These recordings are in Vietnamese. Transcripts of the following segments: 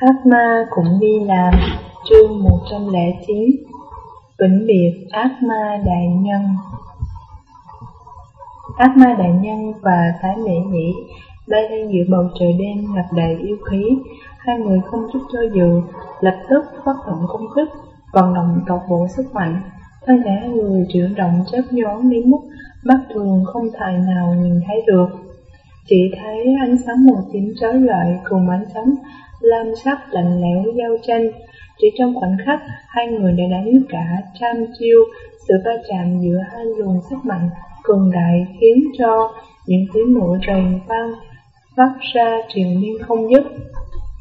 Ác ma cũng đi làm, chương 109 Vĩnh biệt ác ma đại nhân. Ác ma đại nhân và thái mỹ nhĩ bay lên giữa bầu trời đêm ngập đầy yêu khí. Hai người không chút cho dự, lập tức phát động công kích, vận động tộc bộ sức mạnh. Thân thể hai người chuyển động chớp nhoáng đến mức mắt thường không tài nào nhìn thấy được. Chỉ thấy ánh sáng màu tím trói lợi cùng ánh sáng lam sắc lạnh lẽo giao tranh. Chỉ trong khoảnh khắc, hai người đã đánh cả trăm chiêu, sự va chạm giữa hai luồng sức mạnh cường đại khiến cho những tiếng nổ rền vang phát ra triền miên không dứt.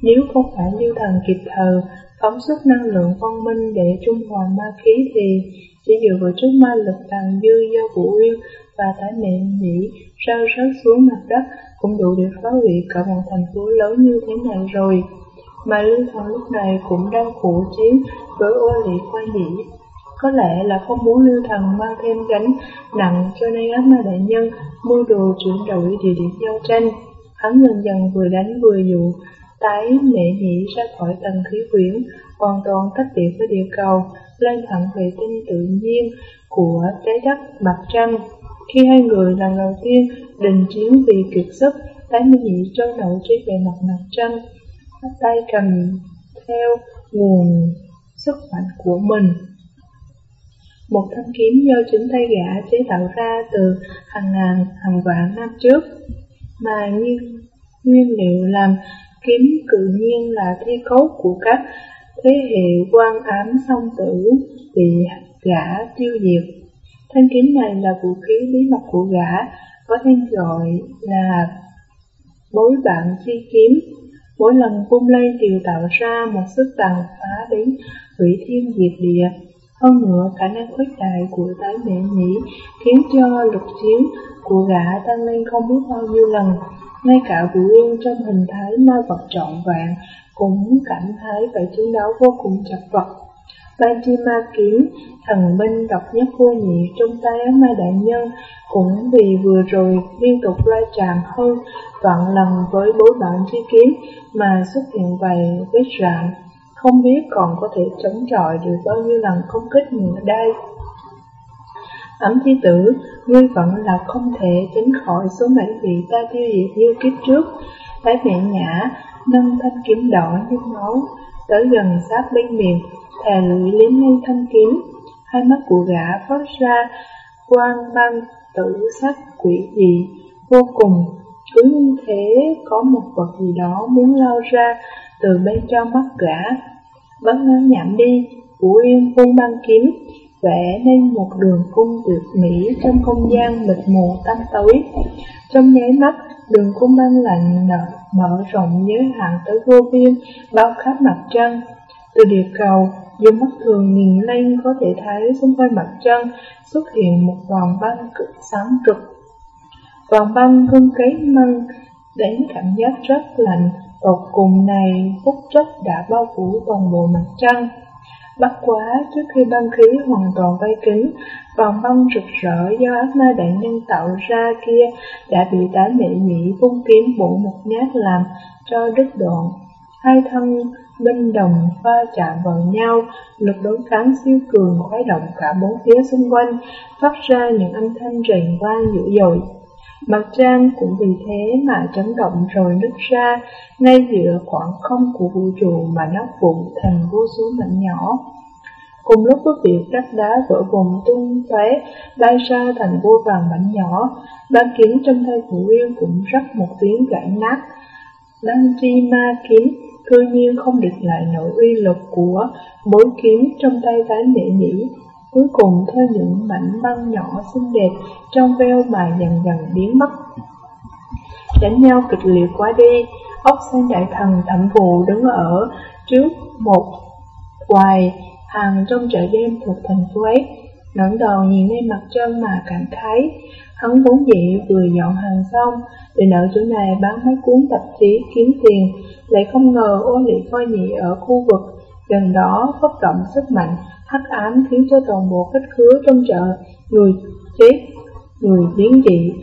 Nếu không phải lưu thần kịp thời phóng xuất năng lượng văn minh để trung hòa ma khí thì chỉ dựa vào chút ma lực tàn dư do Vũ Uyên và Thái Mẹ Nhĩ rơi rớt xuống mặt đất cũng đủ để phá hủy cả một thành phố lớn như thế này rồi. Mà Lưu Thần lúc này cũng đang phụ chiến với ô lị khoa nhĩ. Có lẽ là không muốn Lưu Thần mang thêm gánh nặng cho nên ác ma đại nhân mua đồ chuyển đổi địa điểm giao tranh. Hắn dần dần vừa đánh vừa dụ, tái mẹ nhĩ ra khỏi tầng khí quyển, hoàn toàn tách biệt với địa cầu, lên thẳng vệ tinh tự nhiên của trái đất mặt trăng. Khi hai người lần đầu tiên đình chiến vì kiệt sức, tái minh nhị trôi nổi trên bề mặt mặt trăng, tay cầm theo nguồn sức mạnh của mình. Một thanh kiếm do chính tay gã chế tạo ra từ hàng ngàn, hàng vạn năm trước, mà nguyên, nguyên liệu làm kiếm tự nhiên là thi cốt của các thế hệ quan ám song tử bị gã tiêu diệt. Thanh kiếm này là vũ khí bí mật của gã, có tên gọi là bối bạn chi kiếm. Mỗi lần vung lên đều tạo ra một sức tàn phá đến hủy thiên diệt địa. Hơn nữa, khả năng khuếch đại của tái mẹ nhĩ khiến cho lực chiến của gã tăng lên không biết bao nhiêu lần. Ngay cả Vũ Yên trong hình thái ma vật trọn vẹn cũng cảm thấy phải chiến đấu vô cùng chặt vật. Ban chi ma kiếm, thần binh độc nhất vô nhị trong tay ác ma đại nhân, cũng vì vừa rồi liên tục lai chạm hơn vạn lần với bối bản chi kiếm mà xuất hiện vài vết rạn, không biết còn có thể chống chọi được bao nhiêu lần công kích nữa đây. Ấm thi tử, ngươi vẫn là không thể tránh khỏi số mệnh vị ta tiêu diệt như kiếp trước. Thái mẹ nhã, nâng thanh kiếm đỏ như máu, tới gần sát bên miệng, thè lưỡi liếm lên thanh kiếm, hai mắt của gã phát ra quang mang tử sắc quỷ dị vô cùng, cứ như thế có một vật gì đó muốn lao ra từ bên trong mắt gã. Bắn ngắn nhảm đi, Vũ Yên vung băng kiếm, vẽ nên một đường cung tuyệt mỹ trong không gian mịt mù tăm tối. Trong nháy mắt, đường cung băng lạnh nở, mở rộng giới hạn tới vô biên, bao khắp mặt trăng. Từ địa cầu, dưới mắt thường nhìn lên có thể thấy xung quanh mặt trăng xuất hiện một vòng băng cực sáng rực. Vòng băng hương cấy măng đến cảm giác rất lạnh, tột cùng này phút chốc đã bao phủ toàn bộ mặt trăng. Bất quá, trước khi băng khí hoàn toàn vây kín, vòng băng rực rỡ do ác ma đại nhân tạo ra kia đã bị tá mỹ nhị vung kiếm bổ một nhát làm cho đứt đoạn. Hai thân binh đồng pha chạm vào nhau, lực đối kháng siêu cường khuấy động cả bốn phía xung quanh, phát ra những âm thanh rền vang dữ dội. Mặt trăng cũng vì thế mà chấn động rồi nứt ra, ngay giữa khoảng không của vũ trụ mà nó vụn thành vô số mảnh nhỏ. Cùng lúc với việc đất đá vỡ vùng tung tóe bay ra thành vô vàng mảnh nhỏ, ba kiếm trong tay Vũ Yên cũng rắc một tiếng gãy nát. Đăng chi ma kiếm cư nhiên không địch lại nổi uy lực của bối kiếm trong tay tái mẹ nhĩ. Cuối cùng theo những mảnh băng nhỏ xinh đẹp trong veo mà dần dần biến mất. Đánh nhau kịch liệt quá đi, ốc sen đại thần thẩm vụ đứng ở trước một quài hàng trong chợ đêm thuộc thành phố ấy, ngẩng đầu nhìn lên mặt trăng mà cảm thấy Hắn vốn dĩ vừa dọn hàng xong, để ở chỗ này bán mấy cuốn tạp chí kiếm tiền, lại không ngờ ô lị coi nhị ở khu vực gần đó phát động sức mạnh hắc ám khiến cho toàn bộ khách khứa trong chợ người chết, người biến dị.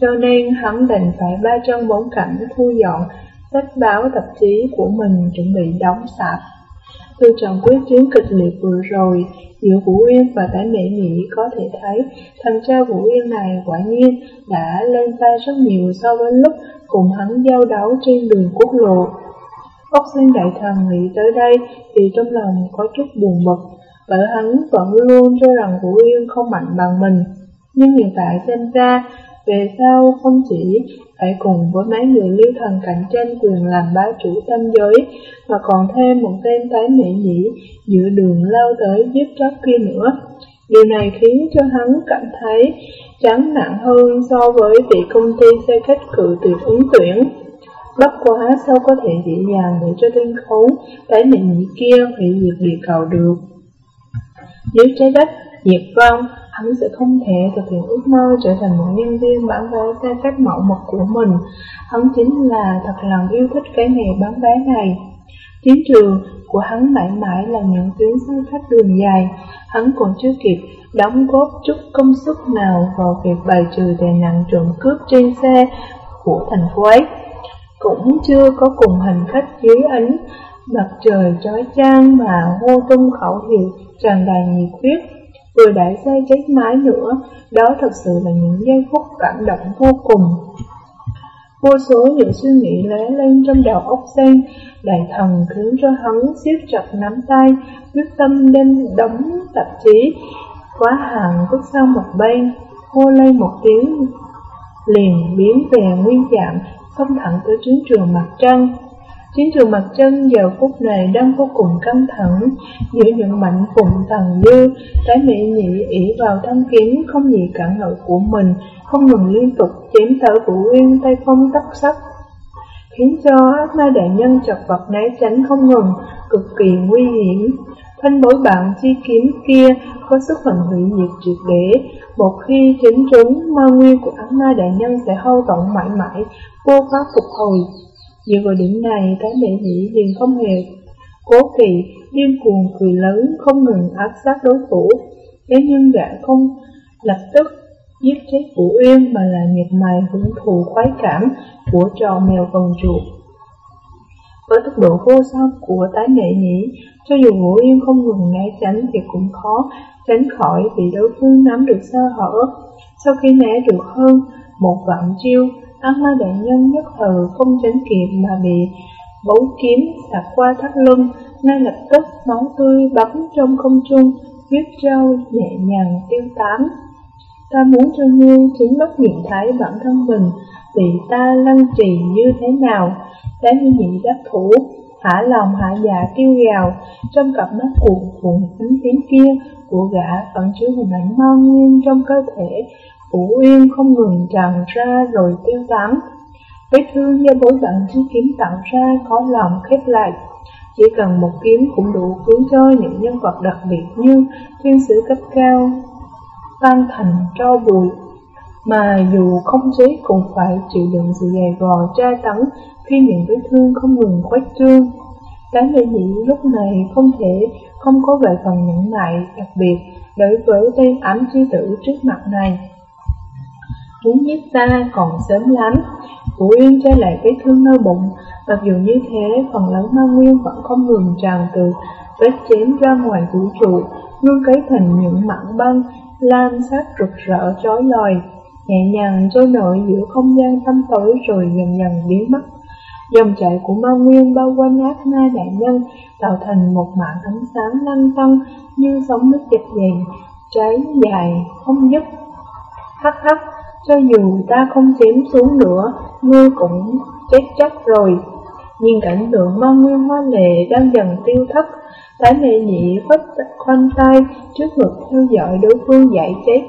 Cho nên hắn đành phải ba chân bốn cảnh thu dọn sách báo tạp chí của mình chuẩn bị đóng sạp. Từ trận quyết chiến kịch liệt vừa rồi, giữa Vũ Yên và Tả Mỹ Nhị có thể thấy thằng cha Vũ Yên này quả nhiên đã lên tay rất nhiều so với lúc cùng hắn giao đấu trên đường quốc lộ. Bóc sen đại thần nghĩ tới đây thì trong lòng có chút buồn bực, bởi hắn vẫn luôn cho rằng Vũ Yên không mạnh bằng mình. Nhưng hiện tại xem ra, về sau không chỉ phải cùng với mấy người lưu thần cạnh tranh quyền làm bá chủ tâm giới, mà còn thêm một tên tái mỹ nhĩ giữa đường lao tới giúp chóc kia nữa. Điều này khiến cho hắn cảm thấy chán nặng hơn so với vị công ty xe khách cự tuyệt ứng tuyển. Bất quá sao có thể dễ dàng để cho tên khốn tái mỹ nhĩ kia hủy diệt địa cầu được. Dưới trái đất, diệt vong, hắn sẽ không thể thực hiện ước mơ trở thành một nhân viên bán vé xe khách mẫu mực của mình. Hắn chính là thật lòng yêu thích cái nghề bán vé này. Chiến trường của hắn mãi mãi là những tuyến xe khách đường dài, hắn còn chưa kịp đóng góp chút công sức nào vào việc bài trừ tệ nạn trộm cướp trên xe của thành phố ấy. Cũng chưa có cùng hành khách dưới ánh mặt trời chói chang mà hô tung khẩu hiệu tràn đầy nhiệt huyết vừa đẩy xe chết mái nữa, đó thật sự là những giây phút cảm động vô cùng. Vô số những suy nghĩ lóe lên trong đầu óc sen, đại thần khiến cho hắn siết chặt nắm tay, quyết tâm đem đóng tạp chí, quá hàng bước sang một bên, hô lên một tiếng, liền biến về nguyên dạng, xông thẳng tới chiến trường mặt trăng. Chiến trường mặt chân giờ phút này đang vô cùng căng thẳng, giữa những mạnh phụng thần dư, cái mỹ nhị ỉ vào thanh kiếm không gì cản nổi của mình, không ngừng liên tục chém tới Vũ Uyên tay không tắt sắc, khiến cho ác ma đại nhân chật vật né tránh không ngừng, cực kỳ nguy hiểm. Thanh bối bạn chi kiếm kia có sức mạnh hủy diệt triệt để, một khi chính trúng ma nguyên của ác ma đại nhân sẽ hâu tận mãi mãi, vô pháp phục hồi. Dựa vào điểm này, cái mẹ nhĩ liền không hề cố kỳ, điên cuồng cười lớn, không ngừng áp sát đối thủ. Thế nhưng gã không lập tức giết chết Vũ Uyên mà là nhật mày hưởng thụ khoái cảm của trò mèo vòng chuột. Với tốc độ vô song của tái nghệ nhĩ, cho dù Vũ Uyên không ngừng né tránh thì cũng khó tránh khỏi bị đối phương nắm được sơ hở. Sau khi né được hơn một vạn chiêu, Ác ma đại nhân nhất thời không tránh kịp mà bị bấu kiếm xả qua thắt lưng, ngay lập tức máu tươi bắn trong không trung, huyết trâu nhẹ nhàng tiêu tán. Ta muốn cho ngươi chính mắt nhìn thấy bản thân mình bị ta lăng trì như thế nào, đã như nhị đáp thủ, hả lòng hạ dạ kêu gào, trong cặp mắt cuộn cuộn ánh tiếng kia của gã vẫn chứa hình ảnh mau nguyên trong cơ thể, Vũ Uyên không ngừng tràn ra rồi tiêu tán. Vết thương do bối bận chi kiếm tạo ra khó lòng khép lại. Chỉ cần một kiếm cũng đủ cứu cho những nhân vật đặc biệt như thiên sứ cấp cao, tan thành cho bụi. Mà dù không chế cũng phải chịu đựng sự dày vò tra tấn khi miệng vết thương không ngừng khuếch trương. Cái lệ nhị lúc này không thể không có vài phần nhẫn nại đặc biệt đối với tên ám chi tử trước mặt này muốn giết ta còn sớm lắm. Vũ Yên che lại vết thương nơi bụng, mặc dù như thế, phần lớn ma nguyên vẫn không ngừng tràn từ vết chém ra ngoài vũ trụ, luôn cấy thành những mảng băng, lam sắc rực rỡ chói lòi, nhẹ nhàng trôi nổi giữa không gian thâm tối rồi dần dần biến mất. Dòng chảy của ma nguyên bao quanh ác ma đại nhân tạo thành một mảng ánh sáng lăn tăn như sóng nước dập dày, cháy dài, không dứt. Hắc hắc, cho dù ta không tiến xuống nữa, ngươi cũng chết chắc rồi. Nhìn cảnh tượng mang nguyên hoa lệ đang dần tiêu thất, Thái mẹ nhị phất khoanh tay trước ngực theo dõi đối phương giải chết.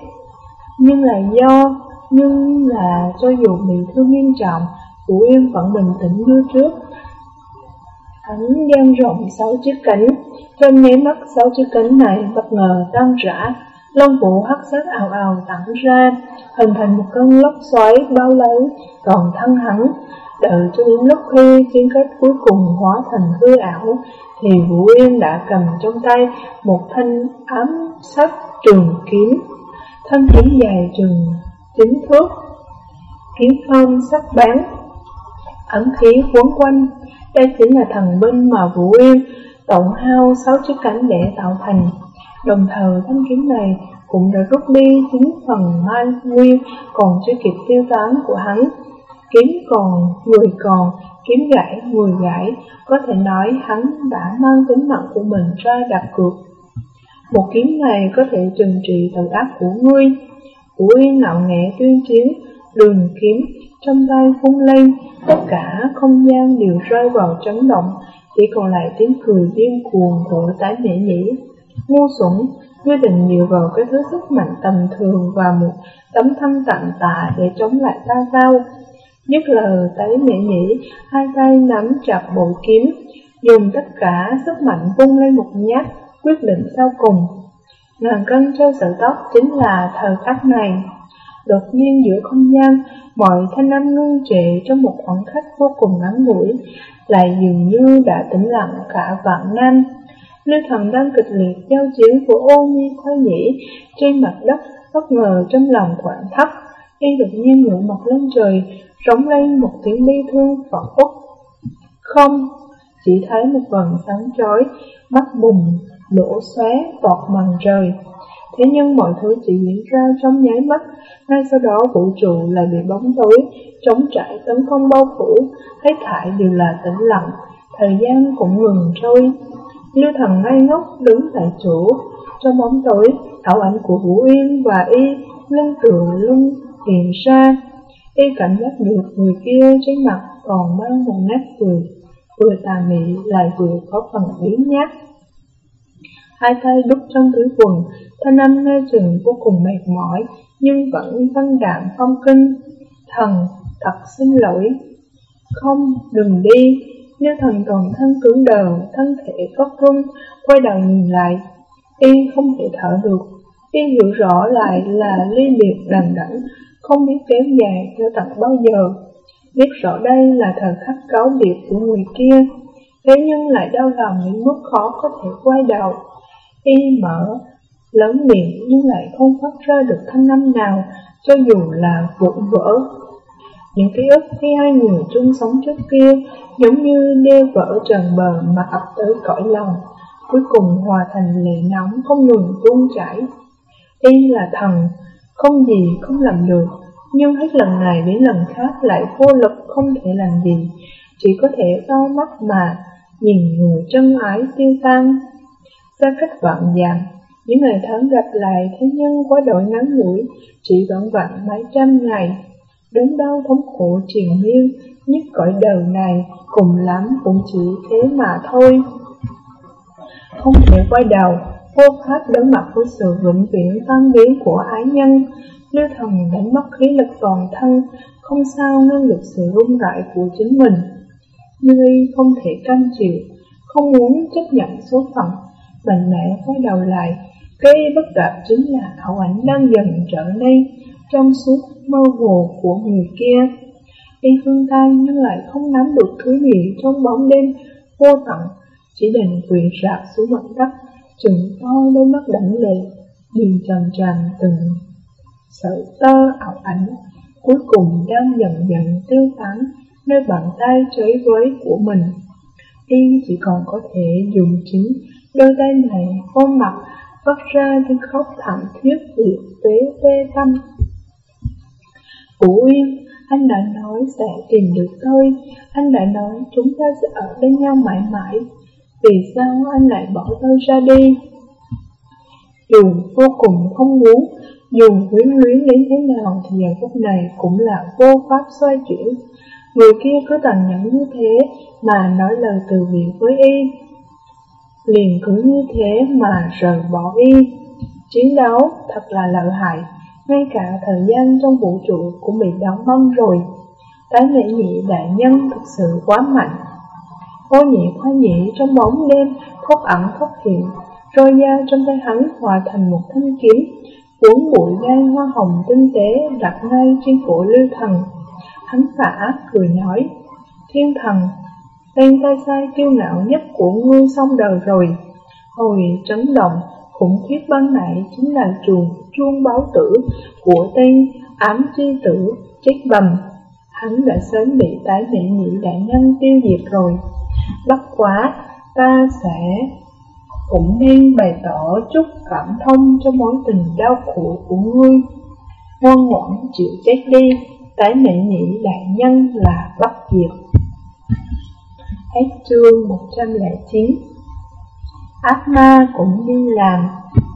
Nhưng là do, nhưng là cho dù bị thương nghiêm trọng, Vũ Yên vẫn bình tĩnh như trước. Hắn dang rộng sáu chiếc cánh, trong nháy mắt sáu chiếc cánh này bất ngờ tan rã, Lông vũ hắc sắc ảo ảo tản ra, hình thành một cơn lốc xoáy bao lấy còn thân hắn. Đợi cho đến lúc khi chiến kết cuối cùng hóa thành hư ảo, thì Vũ Yên đã cầm trong tay một thanh ám sắc trường kiếm. Thân kiếm dài trường chính thước, kiếm phong sắc bén, ấm khí quấn quanh. Đây chính là thần binh mà Vũ Yên tổng hao sáu chiếc cánh để tạo thành. Đồng thời thanh kiếm này cũng đã rút đi chính phần mai nguyên còn chưa kịp tiêu tán của hắn. Kiếm còn, người còn, kiếm gãy, người gãy, có thể nói hắn đã mang tính mạng của mình ra đặt cược. Một kiếm này có thể trừng trị tội ác của ngươi. Vũ Yên ngạo nghệ tuyên chiến, đường kiếm trong tay phun lên, tất cả không gian đều rơi vào chấn động, chỉ còn lại tiếng cười điên cuồng của tái mẹ nhĩ. Ngu xuẩn, ngươi định dựa vào cái thứ sức mạnh tầm thường và một tấm thân tạm tạ để chống lại ta sao? Nhất lời tái mẹ nhĩ, hai tay nắm chặt bộ kiếm, dùng tất cả sức mạnh vung lên một nhát, quyết định sau cùng. Ngàn cân treo sợi tóc chính là thời khắc này. Đột nhiên giữa không gian, mọi thanh âm ngưng trệ trong một khoảng khắc vô cùng ngắn ngủi, lại dường như đã tĩnh lặng cả vạn năm. Lưu thần đang kịch liệt giao chiến của ô nhi khoai nhĩ trên mặt đất bất ngờ trong lòng quặn thấp, y đột nhiên ngửa mặt lên trời, rống lên một tiếng bi thương phật út. Không, chỉ thấy một vầng sáng chói, mắt bùng, lỗ xóe, vọt màn trời. Thế nhưng mọi thứ chỉ diễn ra trong nháy mắt, ngay sau đó vũ trụ lại bị bóng tối, chống trải tấn công bao phủ, hết thải đều là tĩnh lặng, thời gian cũng ngừng trôi. Lưu thần ngay ngốc đứng tại chỗ, trong bóng tối, ảo ảnh của Vũ Yên và Y lưng tựa lưng hiện ra. Y cảm giác được người kia trên mặt còn mang một nét cười, vừa tà mị lại vừa có phần biến nhát. Hai tay đút trong túi quần, thanh âm nghe chừng vô cùng mệt mỏi, nhưng vẫn văn đạm phong kinh. Thần, thật xin lỗi. Không, đừng đi. Nếu thần toàn thân cứng đờ, thân thể phát run, quay đầu nhìn lại, y không thể thở được. Y hiểu rõ lại là ly biệt đằng đẳng không biết kéo dài cho tận bao giờ. Biết rõ đây là thời khắc cáo biệt của người kia, thế nhưng lại đau lòng những mức khó có thể quay đầu. Y mở, lớn miệng nhưng lại không phát ra được thanh âm nào, cho dù là vụn vỡ. Những ký ức khi hai người chung sống trước kia giống như đeo vỡ trần bờ mà ập tới cõi lòng, cuối cùng hòa thành lệ nóng không ngừng tuôn chảy. Y là thần, không gì không làm được, nhưng hết lần này đến lần khác lại vô lực không thể làm gì, chỉ có thể to mắt mà nhìn người chân ái tiêu tan. Xa cách vạn dặm, những ngày tháng gặp lại thế nhưng quá đổi ngắn ngủi, chỉ vặn vặn mấy trăm ngày. Đớn đau thống khổ triền miên, nhất cõi đời này, cùng lắm cũng chỉ thế mà thôi. Không thể quay đầu, vô pháp đối mặt với sự vĩnh viễn tan biến của ái nhân. Lưu thần đánh mất khí lực toàn thân, không sao ngăn được sự run rẩy của chính mình. Ngươi không thể cam chịu, không muốn chấp nhận số phận, mạnh mẽ quay đầu lại, cái bất gặp chính là ảo ảnh đang dần trở nên trong suốt mơ hồ của người kia. Y phương tay nhưng lại không nắm được thứ gì trong bóng đêm vô tận, chỉ đành quỳ rạp xuống mặt đất, chừng to đôi mắt đẫm lệ, nhìn trần tràn từng sợi tơ ảo ảnh, cuối cùng đang dần dần tiêu tán nơi bàn tay chơi với của mình. Y chỉ còn có thể dùng chính đôi tay này ôm mặt phát ra tiếng khóc thảm thiết liệt tế tê tâm. Vũ Yên, anh đã nói sẽ tìm được tôi, anh đã nói chúng ta sẽ ở bên nhau mãi mãi, vì sao anh lại bỏ tôi ra đi? Dù vô cùng không muốn, dù quyến luyến đến thế nào thì giờ phút này cũng là vô pháp xoay chuyển. Người kia có tàn nhẫn như thế mà nói lời từ biệt với y, liền cứ như thế mà rời bỏ y. Chiến đấu thật là lợi hại, ngay cả thời gian trong vũ trụ cũng bị đóng băng rồi. Tái nghệ nhị đại nhân thực sự quá mạnh. Ô nhị khoa nhị trong bóng đêm, khóc ẩn khóc hiện, roi dao trong tay hắn hòa thành một thanh kiếm, cuốn bụi gai hoa hồng tinh tế đặt ngay trên cổ lưu thần. Hắn phả cười nói, thiên thần Tên tay sai kiêu ngạo nhất của ngươi xong đời rồi Hồi trấn động khủng khiếp ban nãy chính là chuồng chuông báo tử của tên ám chi tử chết bầm hắn đã sớm bị tái mệ nhị đại nhân tiêu diệt rồi. Bất quá, ta sẽ cũng nên bày tỏ chút cảm thông cho mối tình đau khổ của ngươi. Ngoan ngoãn chịu chết đi, tái mệ nhị đại nhân là bất diệt. Hết chương 109 Ác ma cũng đi làm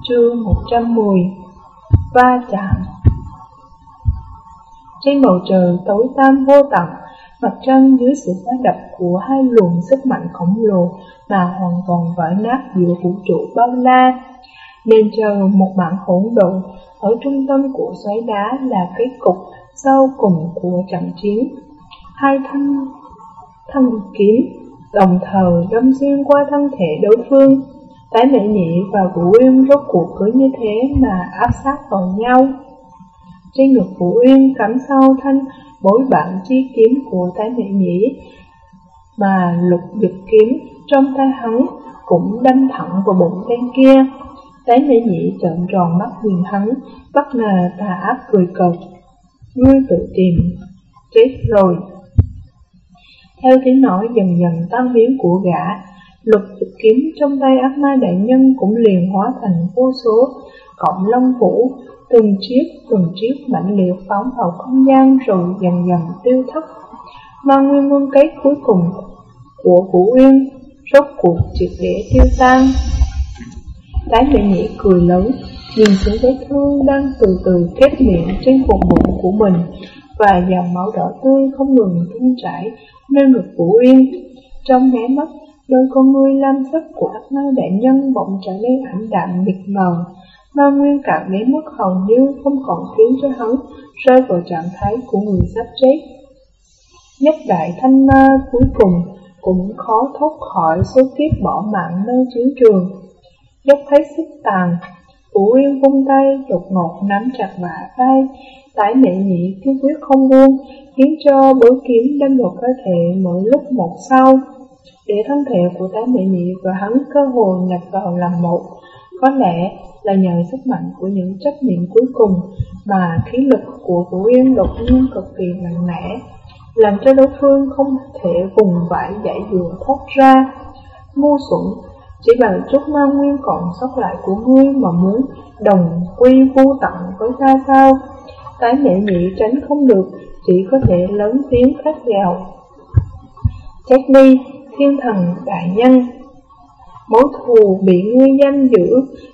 Chương 110 Va chạm. Trên bầu trời tối tăm vô tận, Mặt trăng dưới sự phá đập của hai luồng sức mạnh khổng lồ Mà hoàn toàn vỡ nát giữa vũ trụ bao la. Nên chờ một mảng hỗn độn Ở trung tâm của xoáy đá là kết cục sau cùng của trận chiến. Hai thanh thân kiếm đồng thời đâm xuyên qua thân thể đối phương. Tái mẹ nhị và Vũ Uyên rốt cuộc cứ như thế mà áp sát vào nhau. Trên ngực Vũ Uyên cắm sau thanh bối bản chi kiếm của tái mẹ nhị, mà lục giật kiếm trong tay hắn cũng đâm thẳng vào bụng tên kia. Tái mẹ nhị trợn tròn mắt nhìn hắn, bất ngờ tà ác cười cợt. Ngươi tự tìm, chết rồi. Theo tiếng nói dần dần tăng biến của gã, Lục dịch kiếm trong tay ác ma đại nhân cũng liền hóa thành vô số cộng long vũ, từng chiếc từng chiếc mạnh liệt phóng vào không gian rồi dần dần tiêu thất. Mà nguyên môn cái cuối cùng của Vũ Uyên rốt cuộc triệt để tiêu tan. Cái mỹ nhĩ cười lớn, nhìn xuống vết thương đang từ từ kết miệng trên vùng bụng của mình và dòng máu đỏ tươi không ngừng tuôn chảy nơi ngực Vũ Uyên. Trong nháy mắt, Đôi con ngươi lam sắc của ác ma đại nhân bỗng trở nên ảm đạm mịt mờ, ma nguyên cảm đến mức hầu như không còn khiến cho hắn rơi vào trạng thái của người sắp chết. Nhất đại thanh ma cuối cùng cũng khó thoát khỏi số kiếp bỏ mạng nơi chiến trường. Dốc hết sức tàn, Vũ Uyên vung tay đột ngột nắm chặt bả vai, tái mẹ nhị kiên quyết không buông, khiến cho bối kiếm đâm vào cơ thể mỗi lúc một sau để thân thể của tá mẹ nhị và hắn cơ hồ nhập vào làm một. Có lẽ là nhờ sức mạnh của những trách nhiệm cuối cùng mà khí lực của Vũ Yên đột nhiên cực kỳ mạnh mẽ, làm cho đối phương không thể vùng vãi giải dừa thoát ra. Ngu xuẩn, chỉ bằng chút ma nguyên còn sót lại của ngươi mà muốn đồng quy vô tận với ta sao? Tái mẹ nhị tránh không được, chỉ có thể lớn tiếng khát gào. Chết đi, thiên thần đại nhân. Mối thù bị ngươi giam giữ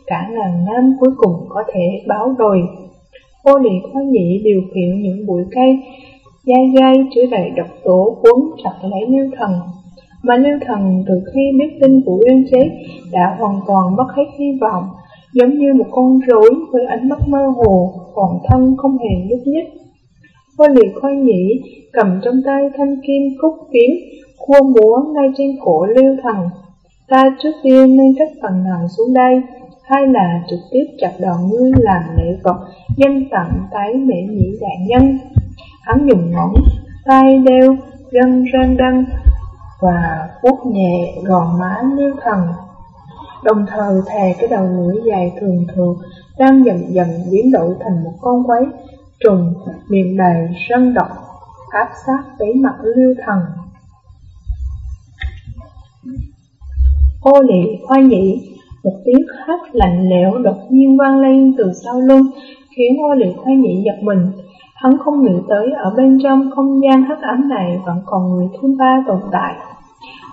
cả ngàn năm cuối cùng có thể báo đồi Vô lì khó nhị điều khiển những bụi cây, dai dai chứa đầy độc tố cuốn chặt lấy lưu thần. Mà lưu thần từ khi biết tin của Uyên chết đã hoàn toàn mất hết hy vọng, giống như một con rối với ánh mắt mơ hồ, toàn thân không hề nhúc nhích. Vô liệt khoai nhĩ cầm trong tay thanh kim cúc kiếm, khua múa ngay trên cổ lưu thần. Ta trước tiên nên cắt phần nào xuống đây, hay là trực tiếp chặt đòn ngươi làm lễ vật dân tặng tái mễ nhĩ đại nhân. Hắn dùng ngón tay đeo gân răng đăng và vuốt nhẹ gò má lưu thần. Đồng thời thè cái đầu lưỡi dài thường thường đang dần dần biến đổi thành một con quái trùng miệng đầy răng độc áp sát tới mặt lưu thần. Ô lị khoa nhị, một tiếng hát lạnh lẽo đột nhiên vang lên từ sau lưng, khiến ô lị khoa nhị giật mình. Hắn không nghĩ tới ở bên trong không gian hắc ám này vẫn còn người thứ ba tồn tại.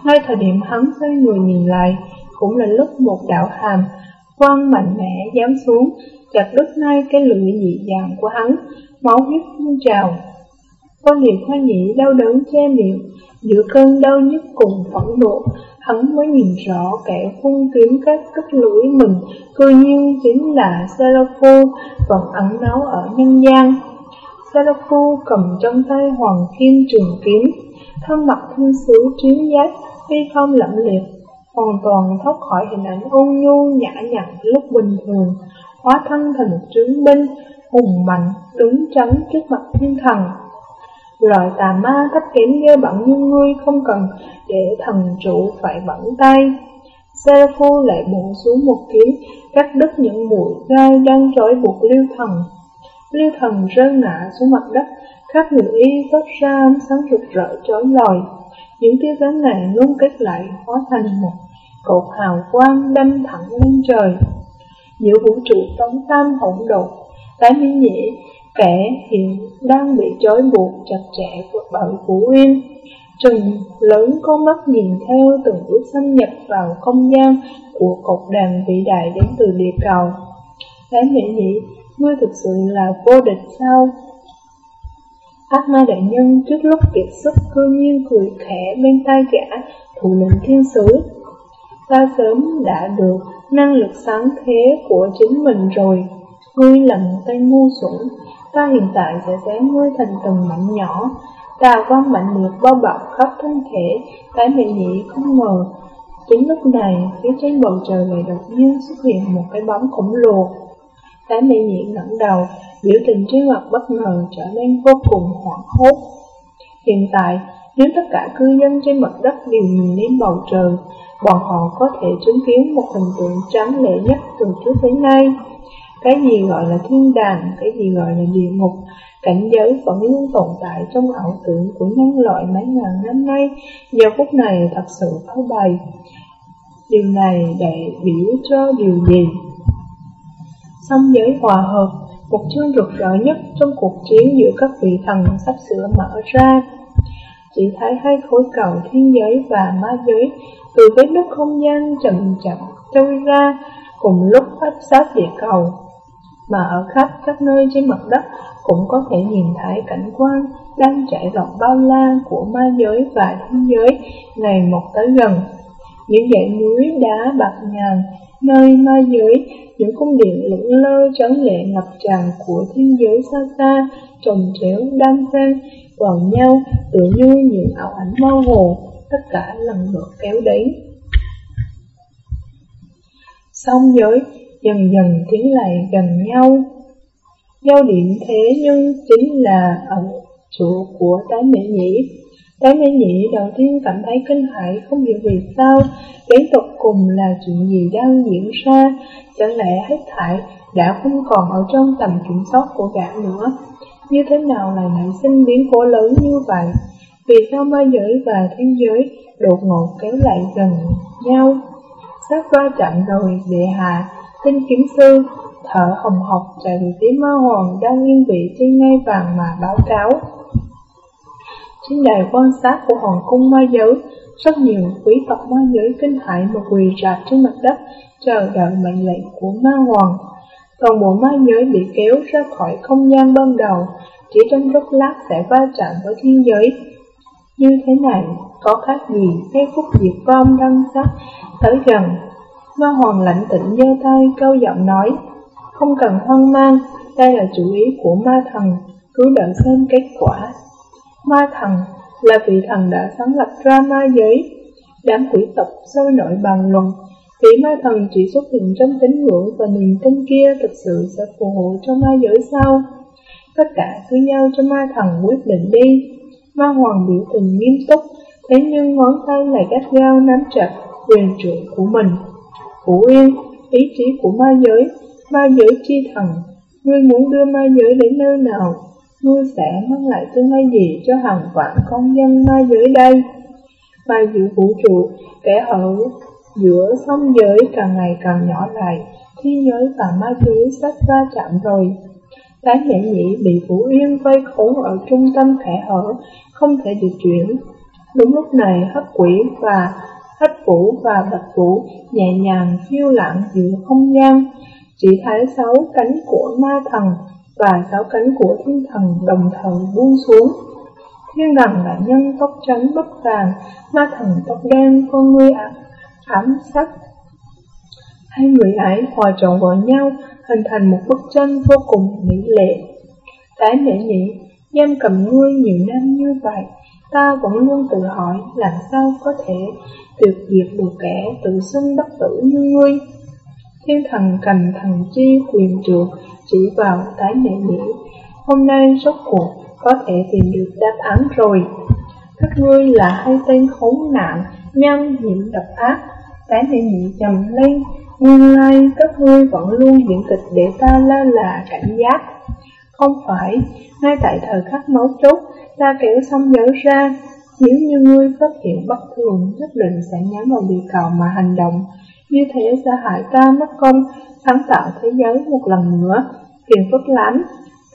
Ngay thời điểm hắn xoay người nhìn lại, cũng là lúc một đạo hàm quang mạnh mẽ giáng xuống, chặt đứt ngay cái lưỡi dị dạng của hắn, máu huyết phun trào quan niệm khoa nhị đau đớn che miệng, giữa cơn đau nhức cùng phẫn nộ, hắn mới nhìn rõ kẻ phun kiếm các cất lưỡi mình, cư nhiên chính là Salafu còn ẩn náu ở nhân gian. Salafu cầm trong tay hoàng kim trường kiếm, thân mặt thanh sứ chiến giáp, phi phong lẫm liệt, hoàn toàn thoát khỏi hình ảnh ôn nhu nhã nhặn lúc bình thường, hóa thân thành một trướng binh, hùng mạnh, đứng trắng trước mặt thiên thần. Loại tà ma thấp kém như bẩn như ngươi không cần để thần chủ phải bẩn tay. Xe phu lại bổ xuống một kiếm, cắt đứt những mũi gai đang trói buộc lưu thần. Lưu thần rơi ngã xuống mặt đất, Các người y phát ra ánh sáng rực rỡ trói lòi, những tia sáng này luôn kết lại hóa thành một cột hào quang đâm thẳng lên trời. Giữa vũ trụ tống tam hỗn độn, tái miên nhĩ, kẻ hiện đang bị trói buộc chặt chẽ bởi Vũ Uyên. Trừng lớn có mắt nhìn theo từng bước xâm nhập vào không gian của cột đàn vĩ đại đến từ địa cầu. đáng miên nhỉ, ngươi thực sự là vô địch sao? Ác ma đại nhân trước lúc kiệt sức cư nhiên cười khẽ bên tai gã thủ lĩnh thiên sứ. Ta sớm đã được năng lực sáng thế của chính mình rồi. Ngươi là một tay ngu xuẩn, ta hiện tại sẽ xé ngươi thành từng mảnh nhỏ. Ta quang mạnh liệt bao bọc khắp thân thể, cái mẹ nhị không ngờ. Chính lúc này, phía trên bầu trời lại đột nhiên xuất hiện một cái bóng khổng lồ. Cái mẹ nhị ngẩng đầu, biểu tình trên mặt bất ngờ trở nên vô cùng hoảng hốt. Hiện tại, nếu tất cả cư dân trên mặt đất đều nhìn lên bầu trời, bọn họ có thể chứng kiến một hình tượng trắng lệ nhất từ trước đến nay. Cái gì gọi là thiên đàng, cái gì gọi là địa ngục, cảnh giới vẫn luôn tồn tại trong ảo tưởng của nhân loại mấy ngàn năm nay, giờ phút này thật sự phơi bày. Điều này đại biểu cho điều gì? Song giới hòa hợp một chương rực rỡ nhất trong cuộc chiến giữa các vị thần sắp sửa mở ra. Chỉ thấy hai khối cầu thiên giới và ma giới từ vết nước không gian chậm chậm trôi ra cùng lúc áp sát địa cầu. Mà ở khắp các nơi trên mặt đất cũng có thể nhìn thấy cảnh quan đang trải rộng bao la của ma giới và thiên giới ngày một tới gần. Những dãy núi đá bạc ngàn nơi ma giới, những cung điện lững lơ trấn lệ ngập tràn của thiên giới xa xa, trồng chéo đan xen vào nhau tựa như những ảo ảnh mơ hồ, tất cả lần lượt kéo đến. Song giới dần dần tiến lại gần nhau. Giao điểm thế nhưng chính là ở chỗ của tái mỹ nhĩ. Tái mỹ nhĩ đầu tiên cảm thấy kinh hãi không hiểu vì sao Đến tục cùng là chuyện gì đang diễn ra, chẳng lẽ hết thảy đã không còn ở trong tầm kiểm soát của gã nữa. Như thế nào lại nảy sinh biến cố lớn như vậy? Vì sao ma giới và thiên giới đột ngột kéo lại gần nhau? Sát va chạm rồi, bệ hạ, Thanh kiếm sư, thở hồng hộc chạy về phía ma hoàng đang nghiêng vị trên ngai vàng mà báo cáo. Trên đài quan sát của hoàng cung ma giới, rất nhiều quý tộc ma giới kinh hãi mà quỳ rạp trên mặt đất, chờ đợi mệnh lệnh của ma hoàng. Toàn bộ ma giới bị kéo ra khỏi không gian ban đầu, chỉ trong lúc lát sẽ va chạm với thiên giới. Như thế này, có khác gì cái phút diệt vong đang sắp tới gần. Ma hoàng lạnh tĩnh giơ tay cao giọng nói, không cần hoang mang, đây là chủ ý của ma thần, cứ đợi xem kết quả. Ma thần là vị thần đã sáng lập ra ma giới. Đám quỷ tộc sôi nổi bàn luận, vị ma thần chỉ xuất hiện trong tín ngưỡng và niềm tin kia thực sự sẽ phù hộ cho ma giới sao? Tất cả cứ giao cho ma thần quyết định đi. Ma hoàng biểu tình nghiêm túc, thế nhưng ngón tay lại gắt gao nắm chặt quyền trưởng của mình. Phủ Yên, ý chí của ma giới, ma giới chi thần, ngươi muốn đưa ma giới đến nơi nào? ngươi sẽ mang lại tương lai gì cho hàng vạn con dân ma giới đây? ma giữa vũ trụ, kẻ hở giữa sông giới càng ngày càng nhỏ lại, thiên giới và ma giới sắp va chạm rồi. Tái nhẹ nhị bị Vũ Yên vây khốn ở trung tâm kẻ hở, không thể di chuyển. Đúng lúc này hấp quỷ và hách vũ và bạch vũ nhẹ nhàng phiêu lãng giữa không gian, chỉ thấy sáu cánh của ma thần và sáu cánh của thiên thần đồng thời buông xuống. Thiên thần đại nhân tóc trắng bất vàng, ma thần tóc đen con ngươi ám, ám sắc. Hai người ấy hòa trộn vào nhau, hình thành một bức tranh vô cùng mỹ lệ. Tái nể nhị, giam cầm ngươi nhiều năm như vậy, ta vẫn luôn tự hỏi làm sao có thể tuyệt diệt được kẻ tự xưng bất tử như ngươi. Thiên thần cành thần chi quyền trượt chỉ vào tái mẹ nhĩ. Hôm nay rốt cuộc có thể tìm được đáp án rồi. Các ngươi là hai tên khốn nạn, nham nhiễm độc ác. tái mẹ nhĩ trầm lên, nguyên lai các ngươi vẫn luôn diễn kịch để ta la là cảnh giác. Không phải, ngay tại thời khắc mấu chốt, ta kiểu xong nhớ ra, nếu như ngươi phát hiện bất thường, nhất định sẽ nhắm vào địa cầu mà hành động. Như thế sẽ hại ta mất công, sáng tạo thế giới một lần nữa, phiền phức lắm.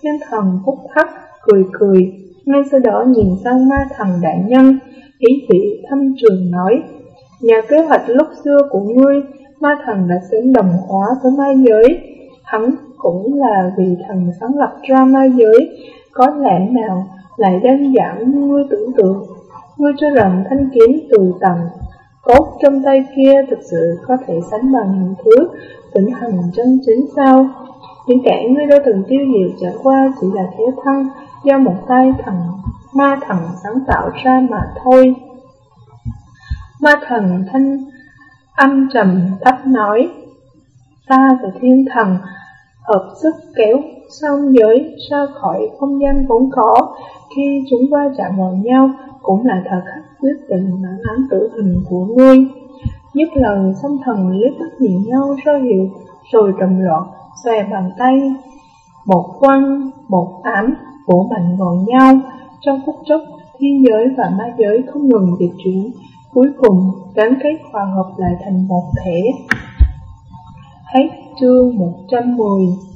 Thiên thần phúc khắc cười cười, ngay sau đó nhìn sang ma thần đại nhân, ý vị thâm trường nói, nhà kế hoạch lúc xưa của ngươi, ma thần đã sớm đồng hóa với ma giới, hắn cũng là vì thần sáng lập ra ma giới, có lẽ nào lại đơn giản như ngươi tưởng tượng. Ngươi cho rằng thanh kiếm từ tầm cốt trong tay kia thực sự có thể sánh bằng những thứ vĩnh hằng chân chính sao? Những kẻ ngươi đã từng tiêu diệt trở qua chỉ là thế thân do một tay thần ma thần sáng tạo ra mà thôi. Ma thần thanh âm trầm thấp nói, ta và thiên thần hợp sức kéo song giới ra khỏi không gian vốn có, khi chúng va chạm vào nhau cũng là thời khắc quyết định bản án tử hình của ngươi. Nhất lần song thần liếc mắt nhìn nhau ra hiệu, rồi trầm loạn, xòe bàn tay. Một quăng, một ám, vỗ mạnh vào nhau, trong phút chốc, thiên giới và ma giới không ngừng dịch chuyển, cuối cùng gắn kết hòa hợp lại thành một thể. Hết chương 110